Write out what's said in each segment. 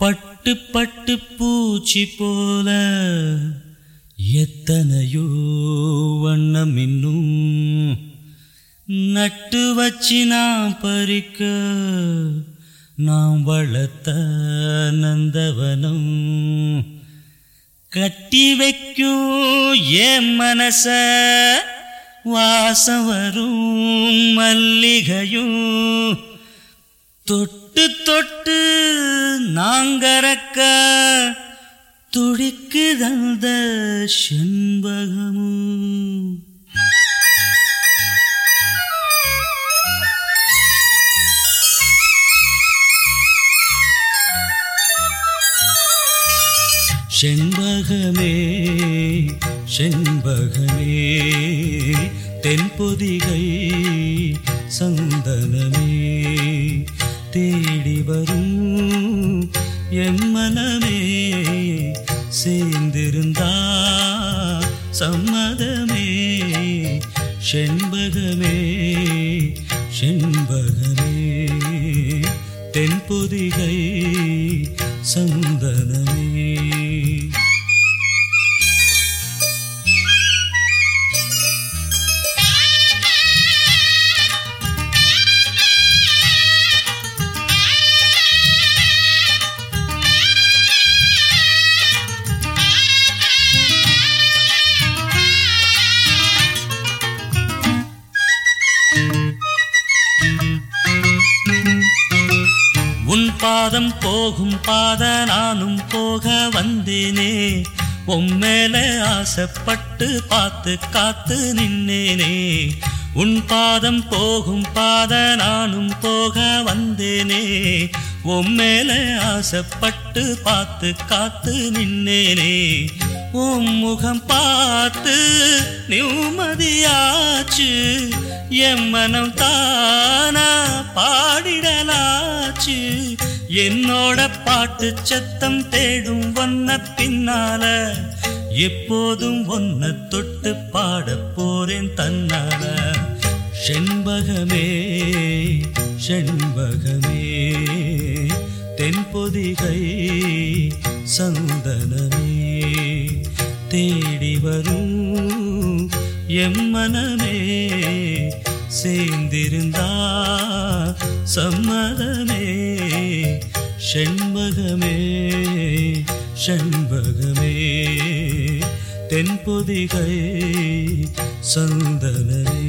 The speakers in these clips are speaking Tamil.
பட்டு பட்டு பூச்சி போல எத்தனையோ வண்ணம் இன்னும் நட்டு வச்சு நான் பறிக்க நாம் வளர்த்த நந்தவனம். கட்டி வைக்கும் என் மனச வாசம் வரும் மல்லிகையும் தொட்டு தொட்டு நாங்கறக்க துடிக்குதந்த செண்பகமும் செண்பகமே செண்பகமே தென்பொதிகை சந்தனமே. மனமே சேர்ந்திருந்தா சம்மதமே செண்பகமே செண்பகமே. தென்பொதிகை சந்தனமே பாதம் போகும் பாத நானும் போக வந்தேனே. உம்மேல ஆசைப்பட்டு பார்த்து காத்து நின்னேனே. உன் பாதம் போகும் பாத நானும் போக வந்தேனே. உம்மேல ஆசைப்பட்டு பார்த்து காத்து நின்னேனே. உம் முகம் பார்த்து நிம்மதியாச்சு. என் மனம் தானா பாடிடலாச்சு. என்னோட பாட்டு சத்தம் தேடும் ஒன்ன பின்னால எப்போதும் ஒன்ன தொட்டு பாட போறேன் தன்னால. செண்பகமே செண்பகமே தென்பொதிகை சந்தனமே. தேடி வரும் எம்மனமே மனமே சேர்ந்திருந்தா சம்மதமே. செண்பகமே செண்பகமே. தென்பொதிகை சந்தனமே.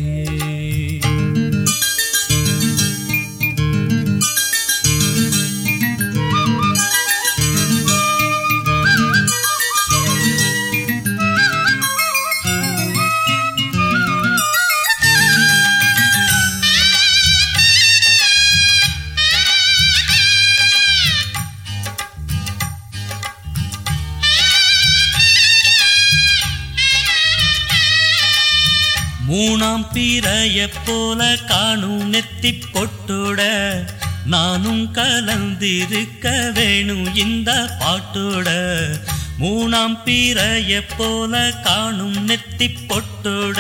மூணாம் பீரைய போல காணும் நெத்தி பொட்டோட நானும் கலந்திருக்க வேணும் இந்த பாட்டோட. மூணாம் பீரைய போல காணும் நெத்தி பொட்டோட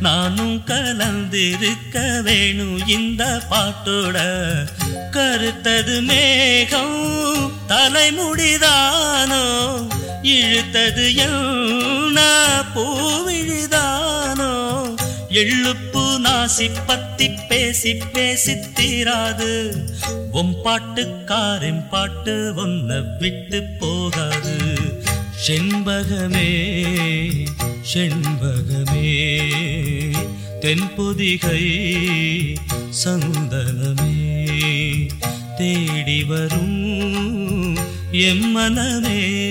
நானும் கலந்திருக்க வேணும் இந்த பாட்டோட. கருத்தது மேகம் தலைமுடிதானோ இழுத்தது என்ன பூவிழிதானோ எழுப்பு நாசி பத்தி பேசி பேசி தீராது. உன் பாட்டுக்காரின் பாட்டு ஒன்ன விட்டு போகாது. செண்பகமே செண்பகமே தென்பொதிகை சந்தனமே தேடி வரும் எம்மனமே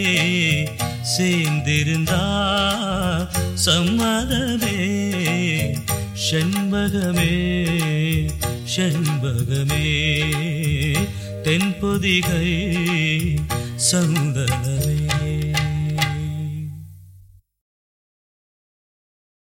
சேர்ந்திருந்தா சம்மதமே செண்பகமே செண்பகமே. தென்பொதிகை சந்தனமே